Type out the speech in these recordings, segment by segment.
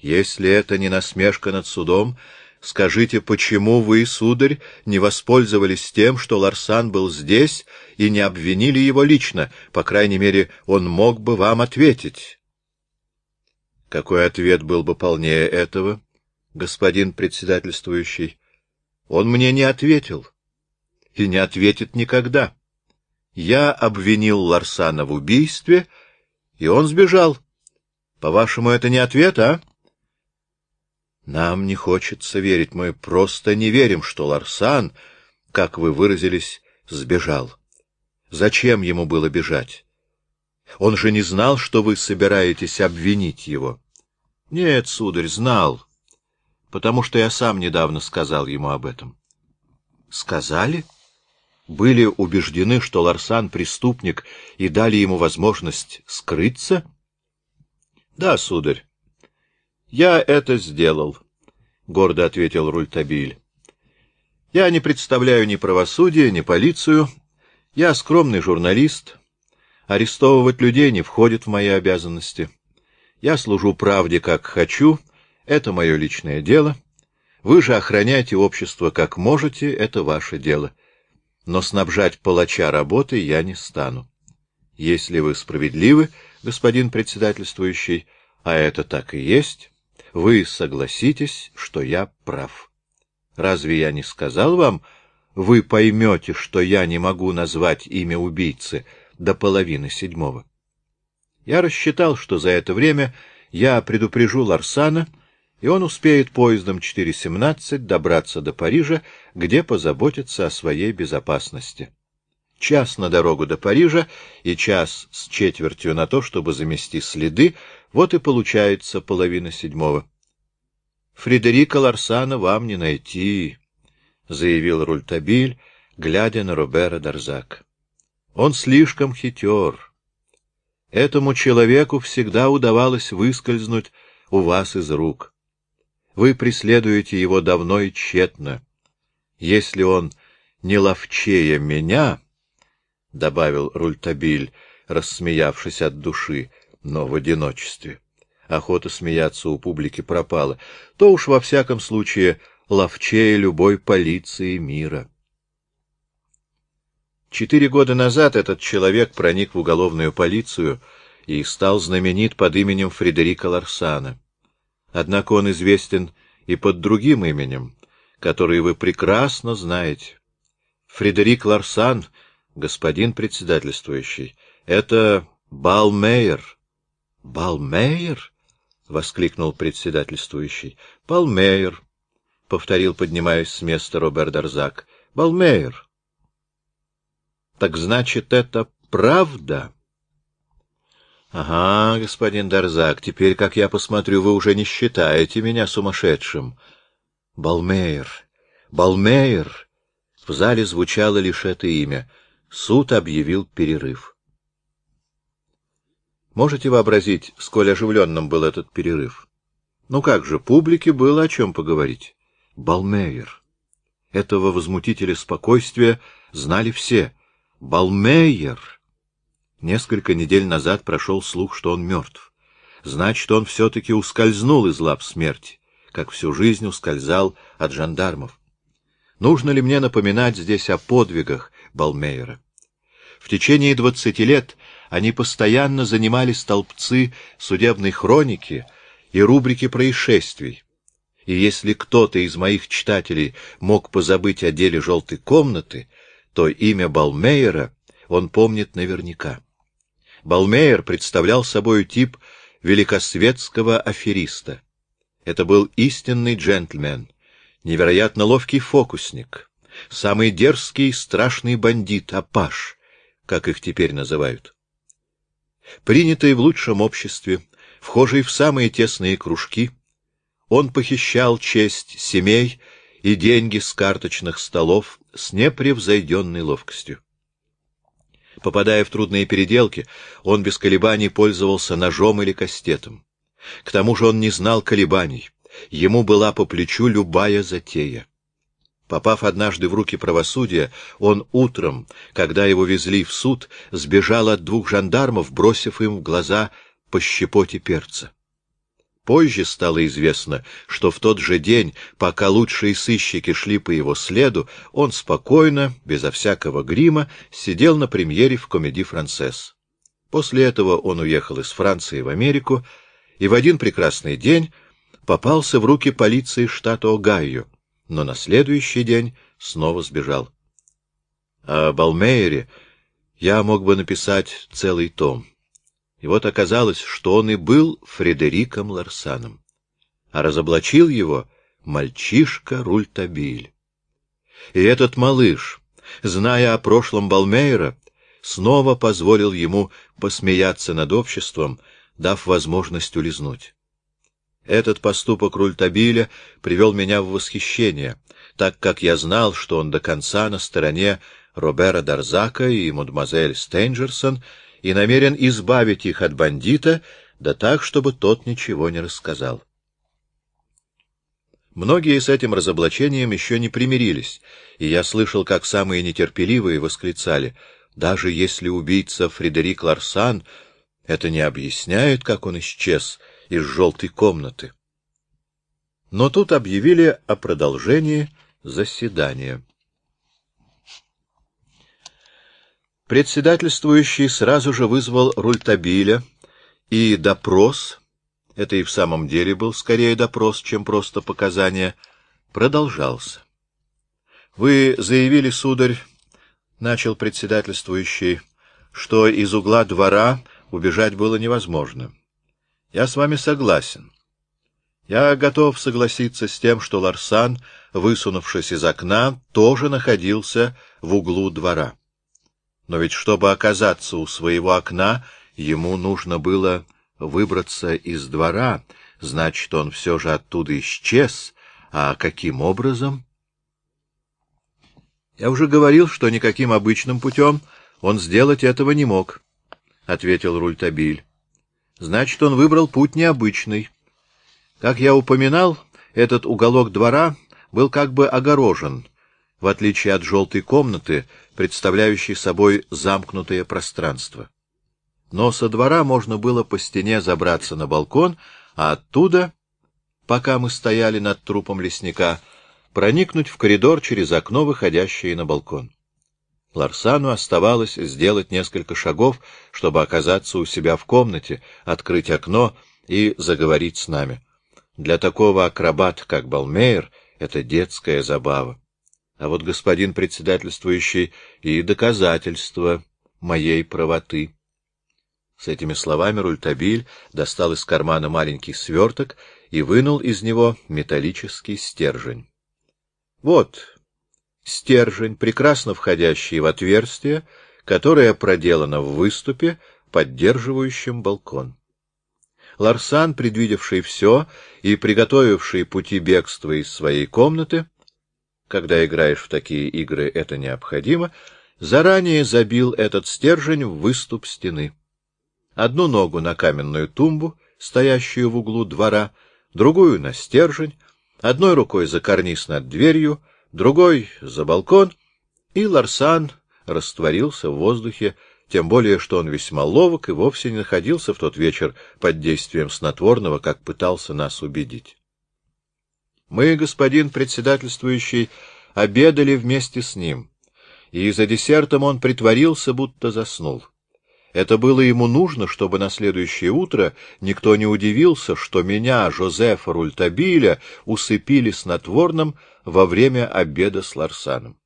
Если это не насмешка над судом, скажите, почему вы, сударь, не воспользовались тем, что Ларсан был здесь, и не обвинили его лично? По крайней мере, он мог бы вам ответить. Какой ответ был бы полнее этого, господин председательствующий? Он мне не ответил. И не ответит никогда. Я обвинил Ларсана в убийстве, и он сбежал. По-вашему, это не ответ, а? Нам не хочется верить, мы просто не верим, что Ларсан, как вы выразились, сбежал. Зачем ему было бежать? Он же не знал, что вы собираетесь обвинить его. Нет, сударь, знал, потому что я сам недавно сказал ему об этом. Сказали? Были убеждены, что Ларсан преступник, и дали ему возможность скрыться? Да, сударь. Я это сделал, — гордо ответил Рультабиль. Я не представляю ни правосудия, ни полицию, я скромный журналист. Арестовывать людей не входит в мои обязанности. Я служу правде, как хочу. Это мое личное дело. Вы же охраняйте общество, как можете. Это ваше дело. Но снабжать палача работой я не стану. Если вы справедливы, господин председательствующий, а это так и есть, вы согласитесь, что я прав. Разве я не сказал вам, вы поймете, что я не могу назвать имя убийцы до половины седьмого. Я рассчитал, что за это время я предупрежу Ларсана, и он успеет поездом 4.17 добраться до Парижа, где позаботится о своей безопасности. Час на дорогу до Парижа и час с четвертью на то, чтобы замести следы, вот и получается половина седьмого. Фредерика Ларсана вам не найти. — заявил Рультабиль, глядя на Робера Дарзак. — Он слишком хитер. Этому человеку всегда удавалось выскользнуть у вас из рук. Вы преследуете его давно и тщетно. Если он не ловчее меня, — добавил Рультабиль, рассмеявшись от души, но в одиночестве, охота смеяться у публики пропала, то уж во всяком случае ловчее любой полиции мира. Четыре года назад этот человек проник в уголовную полицию и стал знаменит под именем Фредерика Ларсана. Однако он известен и под другим именем, которое вы прекрасно знаете. Фредерик Ларсан, господин председательствующий, это Балмейер. Балмейер? — воскликнул председательствующий. — Балмейер, — повторил, поднимаясь с места Роберт Дарзак. — Балмейер. — Так значит, это правда? — Ага, господин Дарзак, теперь, как я посмотрю, вы уже не считаете меня сумасшедшим. — Балмейер, Балмейер. В зале звучало лишь это имя. Суд объявил перерыв. Можете вообразить, сколь оживленным был этот перерыв? Ну как же, публике было о чем поговорить. Балмейер. Этого возмутителя спокойствия знали все. Балмейер. Несколько недель назад прошел слух, что он мертв. Значит, он все-таки ускользнул из лап смерти, как всю жизнь ускользал от жандармов. Нужно ли мне напоминать здесь о подвигах Балмейера? В течение двадцати лет они постоянно занимали столбцы судебной хроники и рубрики происшествий и если кто-то из моих читателей мог позабыть о деле желтой комнаты, то имя Балмейера он помнит наверняка. Балмейер представлял собой тип великосветского афериста. Это был истинный джентльмен, невероятно ловкий фокусник, самый дерзкий и страшный бандит, апаш, как их теперь называют. Принятый в лучшем обществе, вхожий в самые тесные кружки, он похищал честь семей и деньги с карточных столов с непревзойденной ловкостью. Попадая в трудные переделки, он без колебаний пользовался ножом или кастетом. К тому же он не знал колебаний, ему была по плечу любая затея. Попав однажды в руки правосудия, он утром, когда его везли в суд, сбежал от двух жандармов, бросив им в глаза по щепоте перца. Позже стало известно, что в тот же день, пока лучшие сыщики шли по его следу, он спокойно, безо всякого грима, сидел на премьере в комедии «Францесс». После этого он уехал из Франции в Америку и в один прекрасный день попался в руки полиции штата Огайо, но на следующий день снова сбежал. О Балмейере я мог бы написать целый том. И вот оказалось, что он и был Фредериком Ларсаном, а разоблачил его мальчишка Рультабиль. И этот малыш, зная о прошлом Балмейра, снова позволил ему посмеяться над обществом, дав возможность улизнуть. Этот поступок Рультабиля привел меня в восхищение, так как я знал, что он до конца на стороне Робера Дарзака и мадемуазель Стейнджерсон — и намерен избавить их от бандита, да так, чтобы тот ничего не рассказал. Многие с этим разоблачением еще не примирились, и я слышал, как самые нетерпеливые восклицали, даже если убийца Фредерик Ларсан, это не объясняет, как он исчез из желтой комнаты. Но тут объявили о продолжении заседания. Председательствующий сразу же вызвал Рультабиля, и допрос, это и в самом деле был скорее допрос, чем просто показания, продолжался. — Вы заявили, сударь, — начал председательствующий, — что из угла двора убежать было невозможно. Я с вами согласен. Я готов согласиться с тем, что Ларсан, высунувшись из окна, тоже находился в углу двора. Но ведь чтобы оказаться у своего окна, ему нужно было выбраться из двора, значит, он все же оттуда исчез. А каким образом? Я уже говорил, что никаким обычным путем он сделать этого не мог, — ответил Рультабиль. Значит, он выбрал путь необычный. Как я упоминал, этот уголок двора был как бы огорожен, в отличие от желтой комнаты, представляющей собой замкнутое пространство. Но со двора можно было по стене забраться на балкон, а оттуда, пока мы стояли над трупом лесника, проникнуть в коридор через окно, выходящее на балкон. Ларсану оставалось сделать несколько шагов, чтобы оказаться у себя в комнате, открыть окно и заговорить с нами. Для такого акробата, как Балмейер, это детская забава а вот господин председательствующий и доказательство моей правоты. С этими словами Рультабиль достал из кармана маленький сверток и вынул из него металлический стержень. Вот стержень, прекрасно входящий в отверстие, которое проделано в выступе, поддерживающем балкон. Ларсан, предвидевший все и приготовивший пути бегства из своей комнаты, когда играешь в такие игры, это необходимо, заранее забил этот стержень в выступ стены. Одну ногу на каменную тумбу, стоящую в углу двора, другую на стержень, одной рукой за карниз над дверью, другой за балкон, и Ларсан растворился в воздухе, тем более, что он весьма ловок и вовсе не находился в тот вечер под действием снотворного, как пытался нас убедить. Мы, господин председательствующий, обедали вместе с ним, и за десертом он притворился, будто заснул. Это было ему нужно, чтобы на следующее утро никто не удивился, что меня, Жозефа Рультабиля, усыпили снотворным во время обеда с Ларсаном.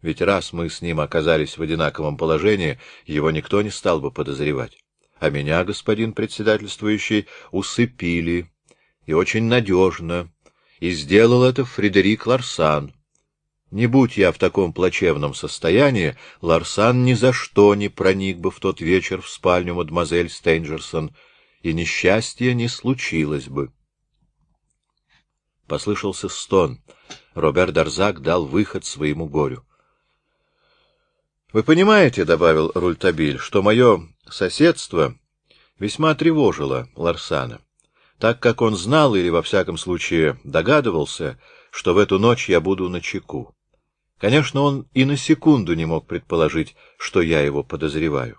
Ведь раз мы с ним оказались в одинаковом положении, его никто не стал бы подозревать. А меня, господин председательствующий, усыпили, и очень надежно, и сделал это Фредерик Ларсан. Не будь я в таком плачевном состоянии, Ларсан ни за что не проник бы в тот вечер в спальню мадемуазель Стейнджерсон, и несчастье не случилось бы. Послышался стон. Робер Дарзак дал выход своему горю. — Вы понимаете, — добавил Рультабиль, — что мое соседство весьма тревожило Ларсана так как он знал или, во всяком случае, догадывался, что в эту ночь я буду на чеку. Конечно, он и на секунду не мог предположить, что я его подозреваю.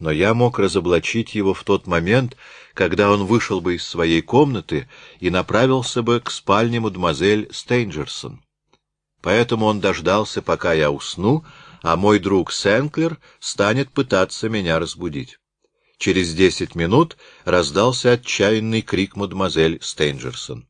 но я мог разоблачить его в тот момент, когда он вышел бы из своей комнаты и направился бы к спальне мадемуазель Стейнджерсон. Поэтому он дождался, пока я усну, а мой друг Сенклер станет пытаться меня разбудить. Через десять минут раздался отчаянный крик мадемуазель Стейнджерсон.